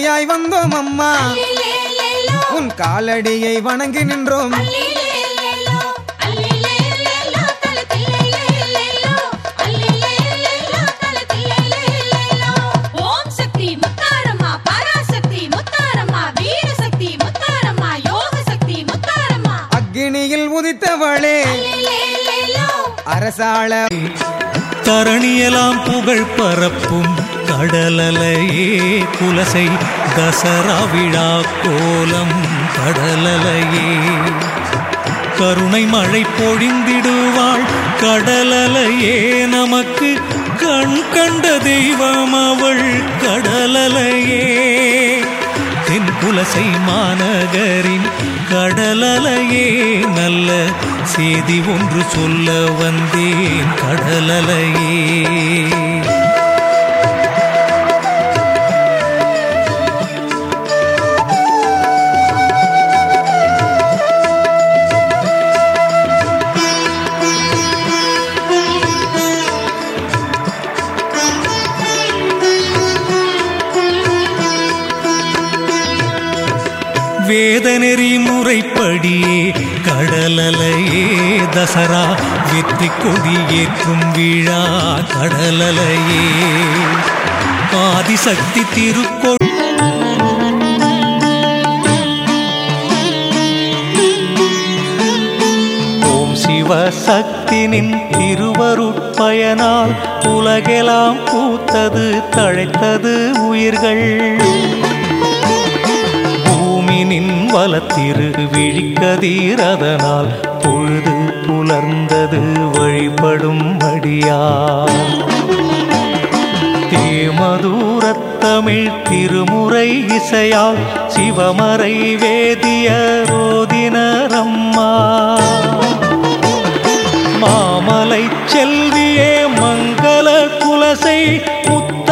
துணையாய் வந்தோம் அம்மா. உன் காலடியை வணங்கி நின்றோம். அக்கினியில் உதித்தவளே. அரசாள தரணியெல்லாம் புகழ் பரப்பும் கடலலையே குலசை தசரா விழா கோலம் கடலலையே. கருணை மழை பொழிந்திடுவாள் கடலலையே நமக்கு கண் கண்ட தெய்வம் அவள் கடலலையே. தென் குலசை மாநகரின் கடலலையே நல்ல செய்தி ஒன்று சொல்ல வந்தேன் கடலலையே. வேதநெறி முறைப்படியே கடலலையே தசரா வெற்றி கொடி ஏற்றும் விழா கடலலையே. ஆதிசக்தி திருக்கொள் ஓம் சிவசக்தினின் திருவருட்பயனால் உலகெல்லாம் பூத்தது தழைத்தது உயிர்கள். வலத்திரு விழிக்கதீரதனால் பொழுது புலர்ந்தது வழிபடும் வழியார் தேமதூரத்தமிழ் திருமுறை இசையால் சிவமறை வேதிய ரோதினரம்மா. மாமலை செல்வியே மங்கள குலசை முத்த